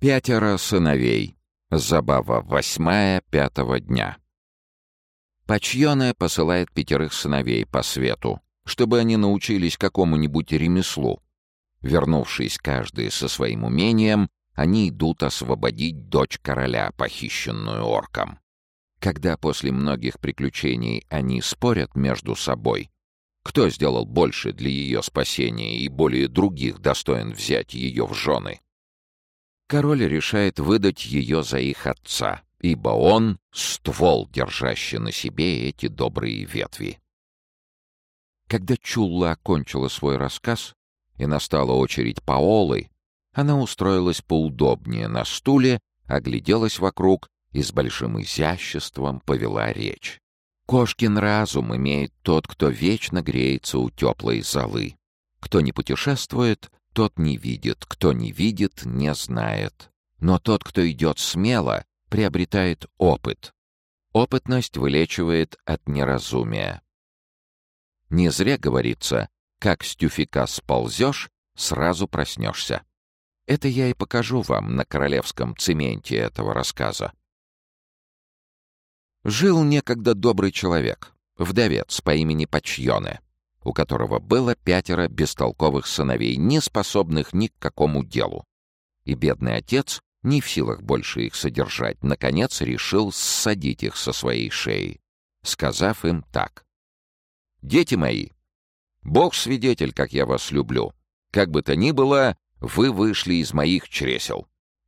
Пятеро сыновей. Забава восьмая пятого дня. Пачьоне посылает пятерых сыновей по свету, чтобы они научились какому-нибудь ремеслу. Вернувшись каждый со своим умением, они идут освободить дочь короля, похищенную орком. Когда после многих приключений они спорят между собой, кто сделал больше для ее спасения и более других достоин взять ее в жены, король решает выдать ее за их отца, ибо он — ствол, держащий на себе эти добрые ветви. Когда Чулла окончила свой рассказ, и настала очередь Паолы, она устроилась поудобнее на стуле, огляделась вокруг и с большим изяществом повела речь. Кошкин разум имеет тот, кто вечно греется у теплой золы. Кто не путешествует, тот не видит, кто не видит, не знает. Но тот, кто идет смело, приобретает опыт. Опытность вылечивает от неразумия. Не зря говорится, как с тюфика сползешь, сразу проснешься. Это я и покажу вам на королевском цементе этого рассказа. Жил некогда добрый человек, вдовец по имени Пачьоне у которого было пятеро бестолковых сыновей, не способных ни к какому делу. И бедный отец, не в силах больше их содержать, наконец решил ссадить их со своей шеи, сказав им так. «Дети мои, Бог свидетель, как я вас люблю. Как бы то ни было, вы вышли из моих чресел.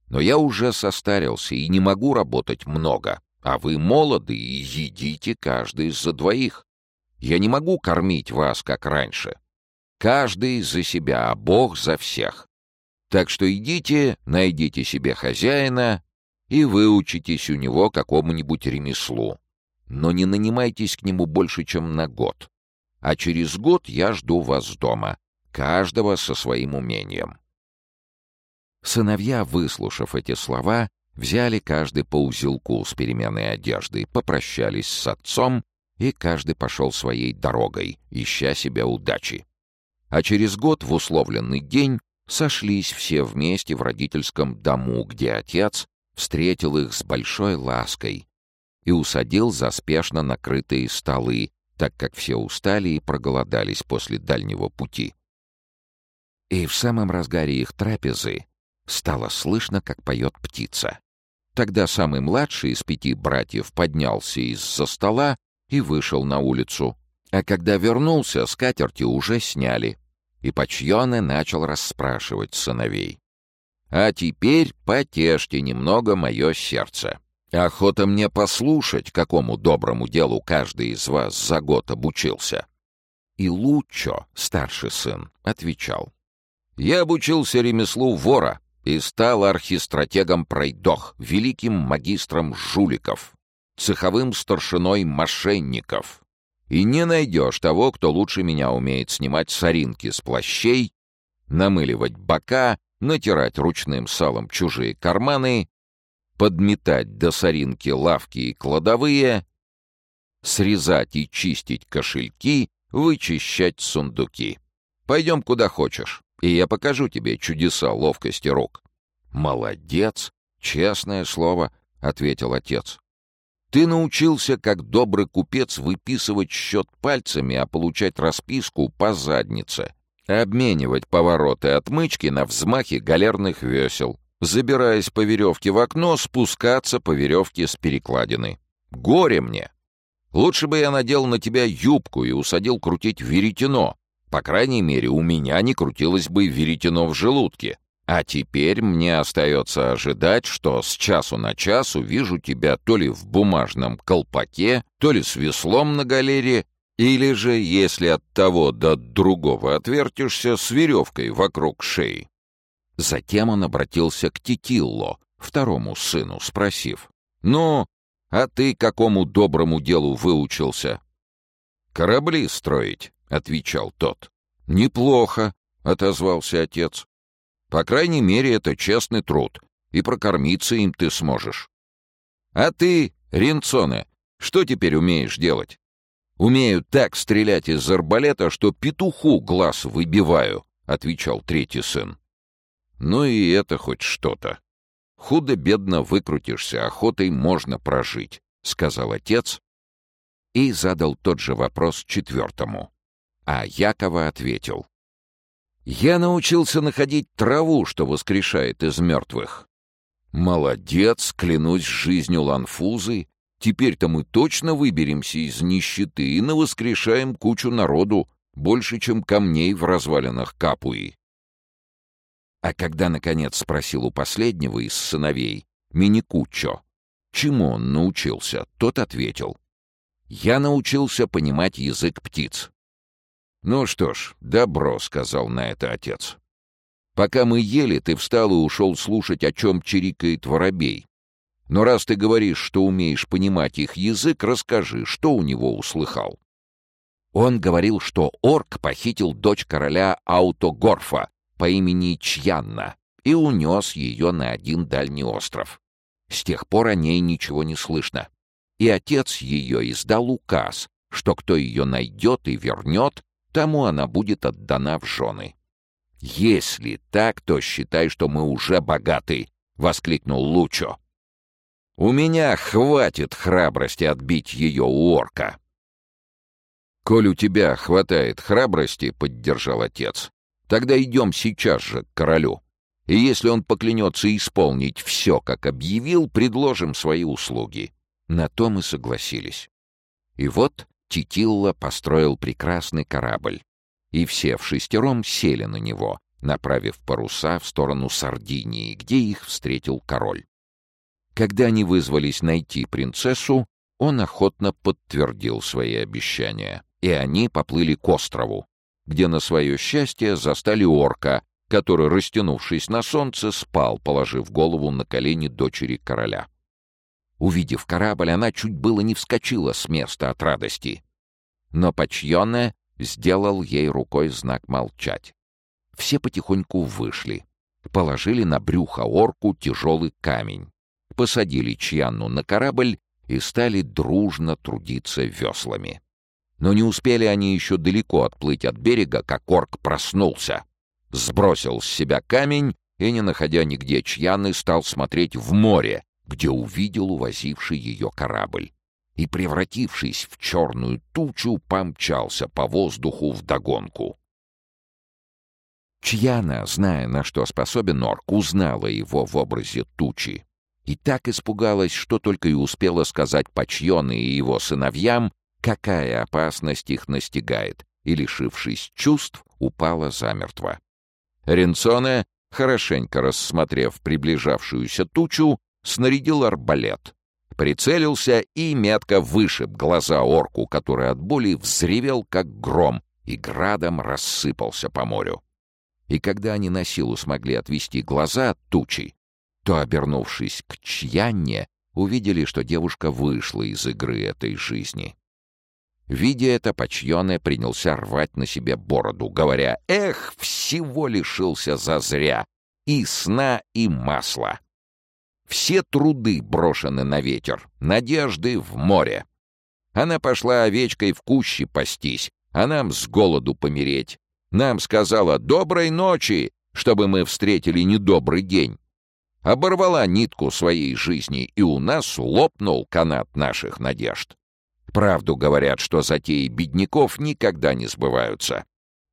Но я уже состарился и не могу работать много, а вы молоды и едите каждый за двоих. Я не могу кормить вас, как раньше. Каждый за себя, а Бог за всех. Так что идите, найдите себе хозяина и выучитесь у него какому-нибудь ремеслу. Но не нанимайтесь к нему больше, чем на год. А через год я жду вас дома, каждого со своим умением. Сыновья, выслушав эти слова, взяли каждый по узелку с переменной одеждой, попрощались с отцом и каждый пошел своей дорогой, ища себя удачи. А через год в условленный день сошлись все вместе в родительском дому, где отец встретил их с большой лаской и усадил за спешно накрытые столы, так как все устали и проголодались после дальнего пути. И в самом разгаре их трапезы стало слышно, как поет птица. Тогда самый младший из пяти братьев поднялся из-за стола и вышел на улицу. А когда вернулся, скатерти уже сняли. И Пачьоне начал расспрашивать сыновей. «А теперь потешьте немного мое сердце. Охота мне послушать, какому доброму делу каждый из вас за год обучился». И Лучо, старший сын, отвечал. «Я обучился ремеслу вора и стал архистратегом пройдох, великим магистром жуликов, цеховым старшиной мошенников. И не найдешь того, кто лучше меня умеет снимать соринки с плащей, намыливать бока, натирать ручным салом чужие карманы, подметать до соринки лавки и кладовые, срезать и чистить кошельки, вычищать сундуки. Пойдем куда хочешь, и я покажу тебе чудеса ловкости рук. «Молодец, честное слово», — ответил отец. Ты научился, как добрый купец, выписывать счет пальцами, а получать расписку по заднице. Обменивать повороты отмычки на взмахи галерных весел. Забираясь по веревке в окно, спускаться по веревке с перекладины. Горе мне! Лучше бы я надел на тебя юбку и усадил крутить веретено. По крайней мере, у меня не крутилось бы веретено в желудке. А теперь мне остается ожидать, что с часу на час увижу тебя то ли в бумажном колпаке, то ли с веслом на галере, или же, если от того до другого отвертишься, с веревкой вокруг шеи. Затем он обратился к Титилло, второму сыну, спросив, «Ну, а ты какому доброму делу выучился?» «Корабли строить», — отвечал тот. «Неплохо», — отозвался отец. По крайней мере, это честный труд, и прокормиться им ты сможешь. А ты, Ринцоне, что теперь умеешь делать? Умею так стрелять из арбалета, что петуху глаз выбиваю, — отвечал третий сын. Ну и это хоть что-то. Худо-бедно выкрутишься, охотой можно прожить», — сказал отец и задал тот же вопрос четвертому. А Якова ответил. «Я научился находить траву, что воскрешает из мертвых». «Молодец, клянусь жизнью Ланфузы. Теперь-то мы точно выберемся из нищеты и навоскрешаем кучу народу, больше, чем камней в развалинах Капуи». А когда, наконец, спросил у последнего из сыновей, Миникуччо, чему он научился, тот ответил. «Я научился понимать язык птиц». «Ну что ж, добро», — сказал на это отец. «Пока мы ели, ты встал и ушел слушать, о чем чирикает воробей. Но раз ты говоришь, что умеешь понимать их язык, расскажи, что у него услыхал». Он говорил, что орк похитил дочь короля Аутогорфа, по имени Чьянна и унес ее на один дальний остров. С тех пор о ней ничего не слышно. И отец ее издал указ, что кто ее найдет и вернет, тому она будет отдана в жены. «Если так, то считай, что мы уже богаты!» — воскликнул Лучо. «У меня хватит храбрости отбить ее у орка!» «Коль у тебя хватает храбрости», — поддержал отец, Тогда идем сейчас же к королю. И если он поклянется исполнить все, как объявил, предложим свои услуги. На то мы согласились. И вот Титилла построил прекрасный корабль. И все в шестером сели на него, направив паруса в сторону Сардинии, где их встретил король. Когда они вызвались найти принцессу, он охотно подтвердил свои обещания, и они поплыли к острову, где на свое счастье застали орка, который, растянувшись на солнце, спал, положив голову на колени дочери короля. Увидев корабль, она чуть было не вскочила с места от радости. Но Пачьоне сделал ей рукой знак молчать. Все потихоньку вышли. Положили на брюхо орку тяжелый камень. Посадили Чьянну на корабль и стали дружно трудиться веслами. Но не успели они еще далеко отплыть от берега, как орк проснулся. Сбросил с себя камень и, не находя нигде чьяны, стал смотреть в море, где увидел увозивший ее корабль. И, превратившись в черную тучу, помчался по воздуху вдогонку. Чьяна, зная, на что способен орк, узнала его в образе тучи. И так испугалась, что только и успела сказать Пачьоне и его сыновьям, какая опасность их настигает, и, лишившись чувств, упала замертво. Ренцоне, хорошенько рассмотрев приближавшуюся тучу, снарядил арбалет, прицелился и метко вышиб глаза орку, который от боли взревел, как гром, и градом рассыпался по морю. И когда они на силу смогли отвести глаза от тучи, то, обернувшись к Чьянне, увидели, что девушка вышла из игры этой жизни. Видя это, Пачьоне принялся рвать на себе бороду, говоря «Эх, всего лишился зазря! И сна, и масла!» Все труды брошены на ветер, надежды в море. Она пошла овечкой в куще пастись, а нам с голоду помереть. Нам сказала «доброй ночи», чтобы мы встретили недобрый день. Оборвала нитку своей жизни, и у нас лопнул канат наших надежд. Правду говорят, что затеи бедняков никогда не сбываются.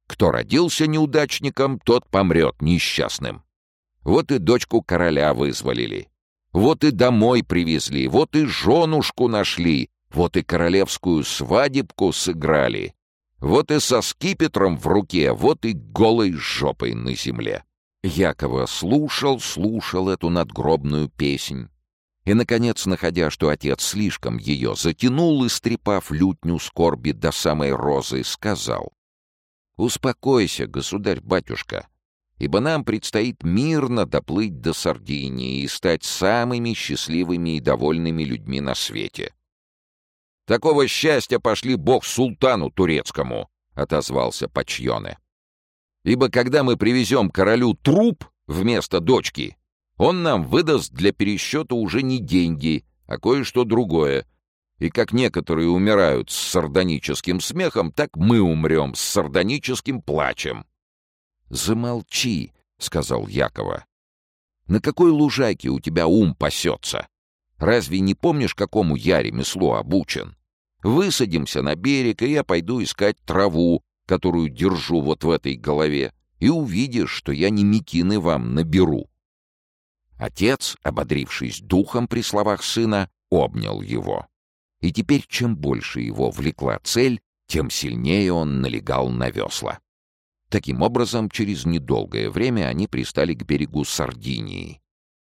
Кто родился неудачником, тот помрет несчастным. Вот и дочку короля вызволили. Вот и домой привезли, вот и женушку нашли, вот и королевскую свадебку сыграли. Вот и со скипетром в руке, вот и голой жопой на земле. Якова слушал, слушал эту надгробную песнь. И, наконец, находя, что отец слишком ее затянул, истрепав лютню скорби до самой розы, сказал, «Успокойся, государь-батюшка, ибо нам предстоит мирно доплыть до Сардинии и стать самыми счастливыми и довольными людьми на свете». «Такого счастья пошли бог султану турецкому», — отозвался Пачьоне. «Ибо когда мы привезем королю труп вместо дочки, он нам выдаст для пересчета уже не деньги, а кое-что другое. И как некоторые умирают с сардоническим смехом, так мы умрем с сардоническим плачем. «Замолчи», — сказал Якова. На какой лужайке у тебя ум пасется? Разве не помнишь, какому я ремеслу обучен? Высадимся на берег, и я пойду искать траву, которую держу вот в этой голове, и увидишь, что я не мекины вам наберу». Отец, ободрившись духом при словах сына, обнял его. И теперь, чем больше его влекла цель, тем сильнее он налегал на весла. Таким образом, через недолгое время они пристали к берегу Сардинии,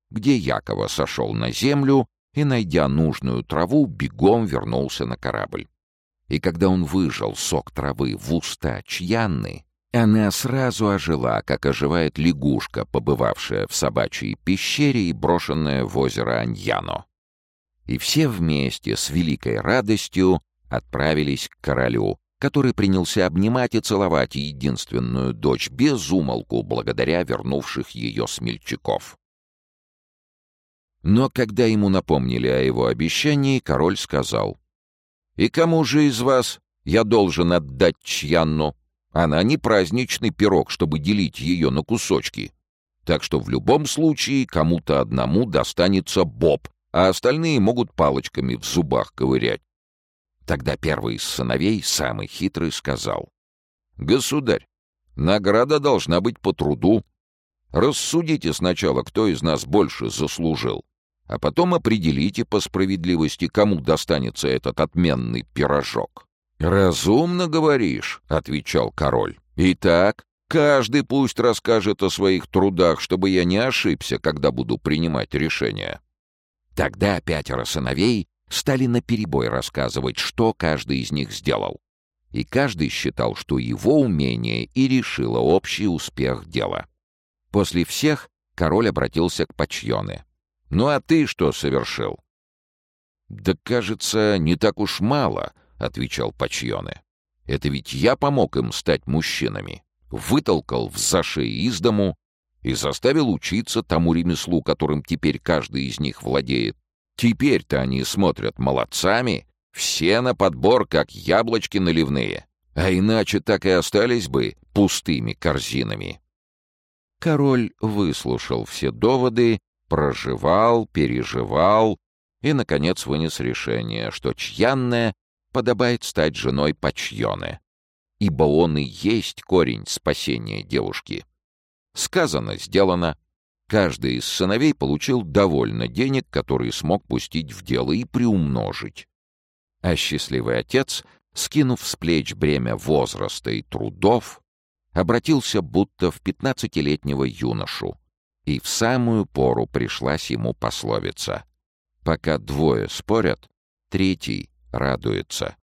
где Якова сошел на землю и, найдя нужную траву, бегом вернулся на корабль. И когда он выжал сок травы в уста Чьянны, она сразу ожила, как оживает лягушка, побывавшая в собачьей пещере и брошенная в озеро Аньяно. И все вместе с великой радостью отправились к королю, который принялся обнимать и целовать единственную дочь без умолку благодаря вернувших ее смельчаков. Но когда ему напомнили о его обещании, король сказал, «И кому же из вас я должен отдать Чьянну? Она не праздничный пирог, чтобы делить ее на кусочки. Так что в любом случае кому-то одному достанется Боб, а остальные могут палочками в зубах ковырять. Тогда первый из сыновей, самый хитрый, сказал. «Государь, награда должна быть по труду. Рассудите сначала, кто из нас больше заслужил, а потом определите по справедливости, кому достанется этот отменный пирожок». «Разумно говоришь», — отвечал король. «Итак, каждый пусть расскажет о своих трудах, чтобы я не ошибся, когда буду принимать решение». Тогда пятеро сыновей стали наперебой рассказывать, что каждый из них сделал. И каждый считал, что его умение и решило общий успех дела. После всех король обратился к Пачьоне. «Ну а ты что совершил?» «Да, кажется, не так уж мало», — отвечал Пачьоне. «Это ведь я помог им стать мужчинами, вытолкал в зашей из дому и заставил учиться тому ремеслу, которым теперь каждый из них владеет. Теперь-то они смотрят молодцами, все на подбор, как яблочки наливные, а иначе так и остались бы пустыми корзинами. Король выслушал все доводы, проживал, переживал и, наконец, вынес решение, что Чьянне подобает стать женой Пачьоне, ибо он и есть корень спасения девушки. Сказано, сделано. Каждый из сыновей получил довольно денег, которые смог пустить в дело и приумножить. А счастливый отец, скинув с плеч бремя возраста и трудов, обратился будто в пятнадцатилетнего юношу, и в самую пору пришлась ему пословица. Пока двое спорят, третий радуется.